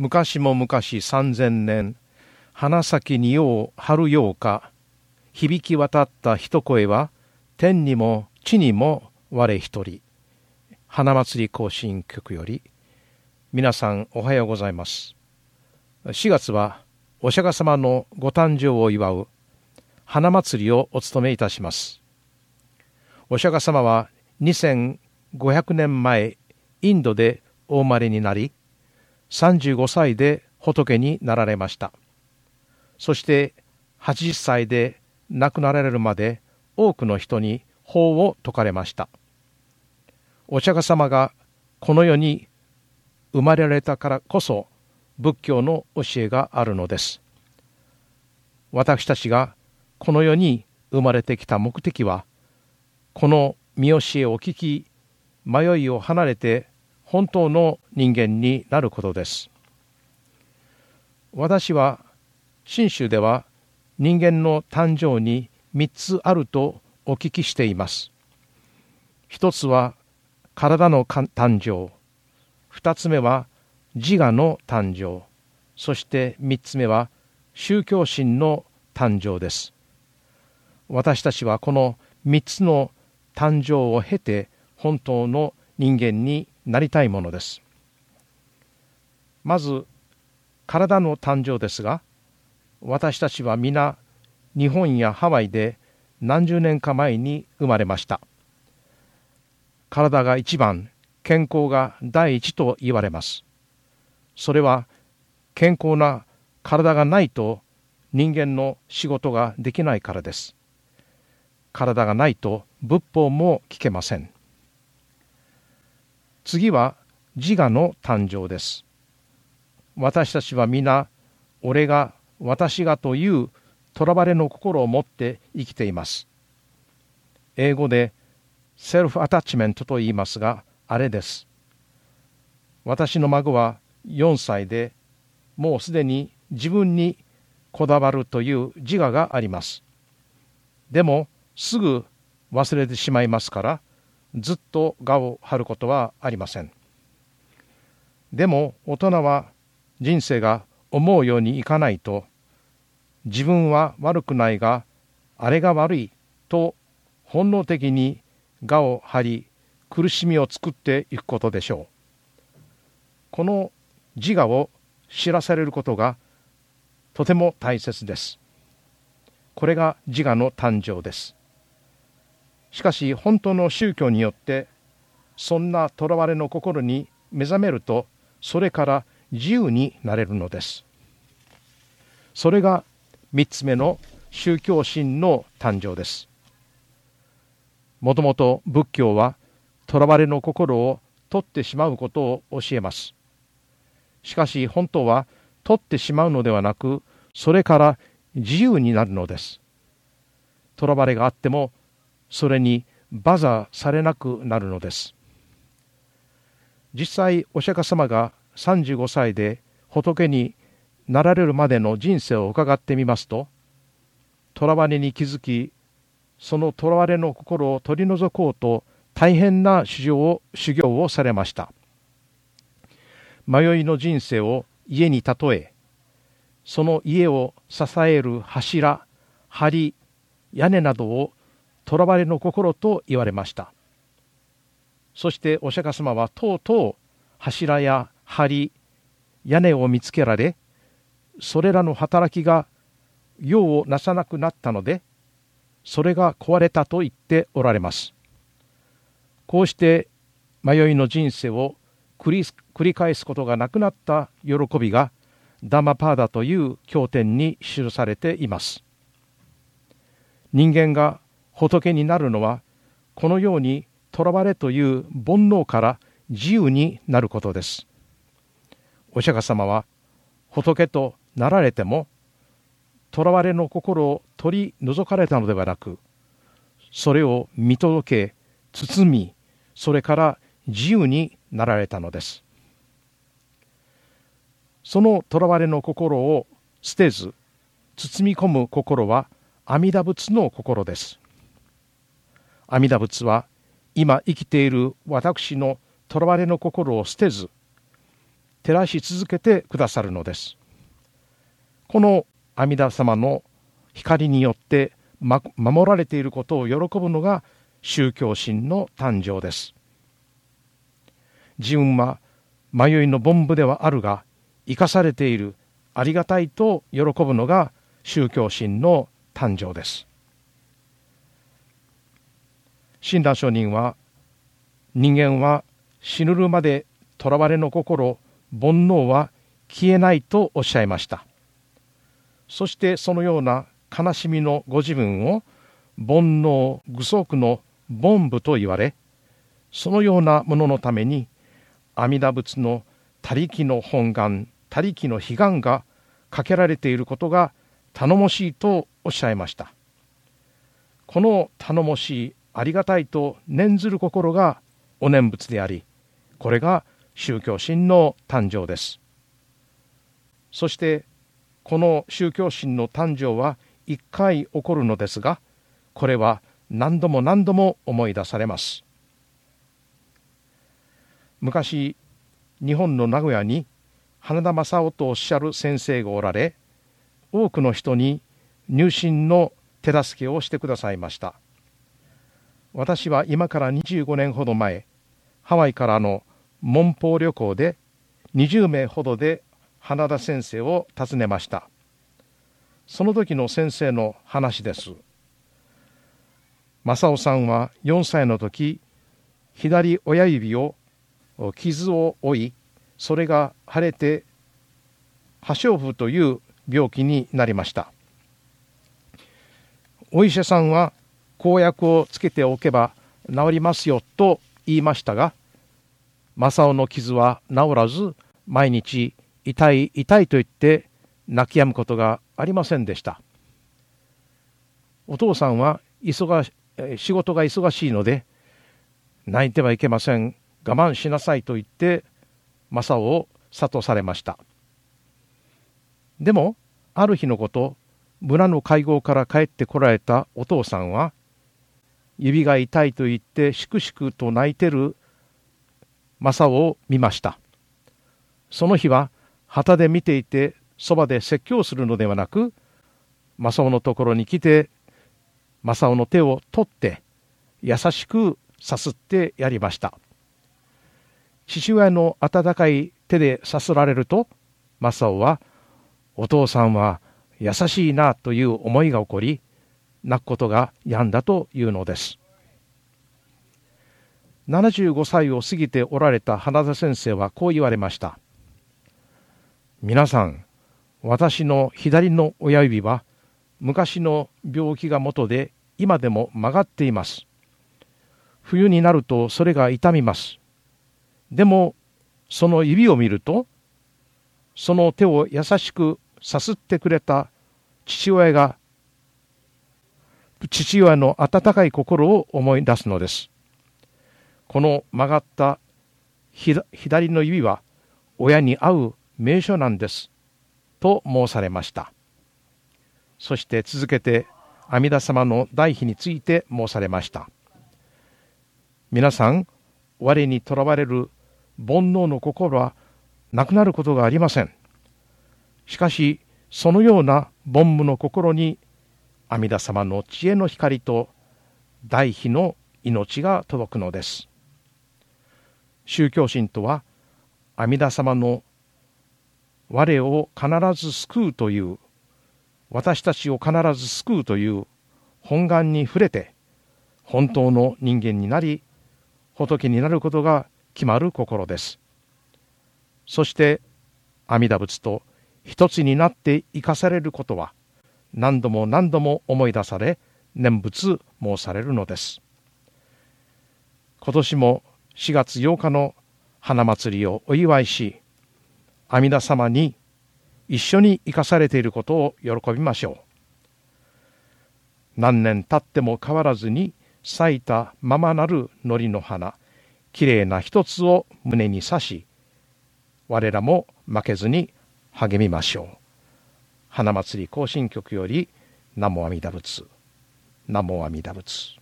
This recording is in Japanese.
昔も昔三千年花咲によう春ようか響き渡った一声は天にも地にも我一人花祭り行進曲より皆さんおはようございます。4月はお釈迦様のご誕生を祝う花祭りをお務めいたします。お釈迦様は2500年前インドでお生まれになり35歳で仏になられました。そして80歳で亡くなられるまで多くの人に法を説かれました。お釈迦様がこの世に生まれられたからこそ仏教の教えがあるのです。私たちがこの世に生まれてきた目的はこの見教えを聞き迷いを離れて本当の人間になることです。私は信州では人間の誕生に3つあるとお聞きしています。一つは体の誕生。二つ目は自我の誕生。そして三つ目は宗教心の誕生です。私たちはこの三つの誕生を経て本当の人間になりたいものです。まず体の誕生ですが私たちは皆日本やハワイで何十年か前に生まれました。体が一番健康が第一と言われます。それは健康な体がないと人間の仕事ができないからです。体がないと仏法も聞けません。次は自我の誕生です。私たちは皆俺が私がというとらわれの心を持って生きています。英語でセルフアタッチメントと言いますがあれです。私の孫は4歳でもうすでに自分にこだわるという自我があります。でもすぐ忘れてしまいますからずっと我を張ることはありません。でも大人は人生が思うようにいかないと自分は悪くないがあれが悪いと本能的に我を張り苦しみを作っていくことでしょう。この自我を知らされることがとても大切です。これが自我の誕生です。しかし本当の宗教によってそんなとらわれの心に目覚めるとそれから自由になれるのです。それが3つ目の宗教心の誕生です。もともと仏教はとらわれの心を取ってしまうことを教えます。しかし本当は取ってしまうのではなくそれから自由になるのです。とらわれがあってもそれにバザーされなくなるのです。実際お釈迦様が35歳で仏になられるまでの人生を伺ってみますととらわれに気づきそのとらわれの心を取り除こうと大変な修行を修行をされました。迷いの人生を家に例えその家を支える柱梁屋根などをとらわれの心と言われました。そしてお釈迦様はとうとう柱や梁屋根を見つけられそれらの働きが用をなさなくなったのでそれが壊れたと言っておられます。こうして迷いの人生を繰り返すことがなくなった喜びがダマパーダという経典に記されています。人間が仏になるのはこのようにとらわれという煩悩から自由になることです。お釈迦様は仏となられてもとらわれの心を取り除かれたのではなくそれを見届け包みそれから自由になられたのです。そのとらわれの心を捨てず包み込む心は阿弥陀仏の心です。阿弥陀仏は今生きている私のとらわれの心を捨てず照らし続けてくださるのです。この阿弥陀様の光によって、ま、守られていることを喜ぶのが宗教心の誕生です。自分は迷いの凡夫ではあるが生かされているありがたいと喜ぶのが宗教心の誕生です。親鸞上人は人間は死ぬるまで囚われの心煩悩は消えないとおっしゃいました。そしてそのような悲しみのご自分を煩悩具足の凡夫と言われそのようなもののために阿弥陀仏の他力の本願他力の悲願がかけられていることが頼もしいとおっしゃいました。この頼もしいありがたいと念ずる心がお念仏でありこれが宗教心の誕生です。そしてこの宗教心の誕生は一回起こるのですがこれは何度も何度も思い出されます。昔日本の名古屋に花田正夫とおっしゃる先生がおられ多くの人に入信の手助けをしてくださいました。私は今から25年ほど前ハワイからの門方旅行で20名ほどで花田先生を訪ねました。その時の先生の話です。正雄さんは4歳の時左親指を傷を負いそれが腫れて破傷風という病気になりました。お医者さんは公約をつけておけば治りますよと言いましたが正雄の傷は治らず毎日痛い痛いと言って泣き止むことがありませんでした。お父さんは忙仕事が忙しいので泣いてはいけません。我慢しなさいと言って正雄を諭されました。でもある日のこと村の会合から帰ってこられたお父さんは指が痛いと言ってしくしくと泣いてる正雄を見ました。その日は旗で見ていてそばで説教するのではなく正雄のところに来て正雄の手を取って優しくさすってやりました。父親の温かい手でさすられると正雄はお父さんは優しいなという思いが起こり泣くことが病んだというのです。75歳を過ぎておられた花田先生はこう言われました。皆さん、私の左の親指は昔の病気が元で今でも曲がっています。冬になるとそれが痛みます。でも、その指を見ると、その手を優しくさすってくれた父親が父親の温かい心を思い出すのです。この曲がった左の指は親に合う名所なんです。と申されました。そして続けて阿弥陀様の代碑について申されました。皆さん、我にとらわれる煩悩の心はなくなることがありません。しかし、そのような凡無の心に阿弥陀様の知恵の光と大悲の命が届くのです。宗教心とは阿弥陀様の我を必ず救うという私たちを必ず救うという本願に触れて本当の人間になり仏になることが決まる心です。そして阿弥陀仏と一つになって生かされることは何度も何度も思い出され念仏申されるのです。今年も4月8日の花祭りをお祝いし阿弥陀様に一緒に生かされていることを喜びましょう。何年経っても変わらずに咲いたままなる糊の花きれいな一つを胸に刺し我らも負けずに励みましょう。花祭り行進曲より南無阿弥陀仏。南無阿弥陀仏。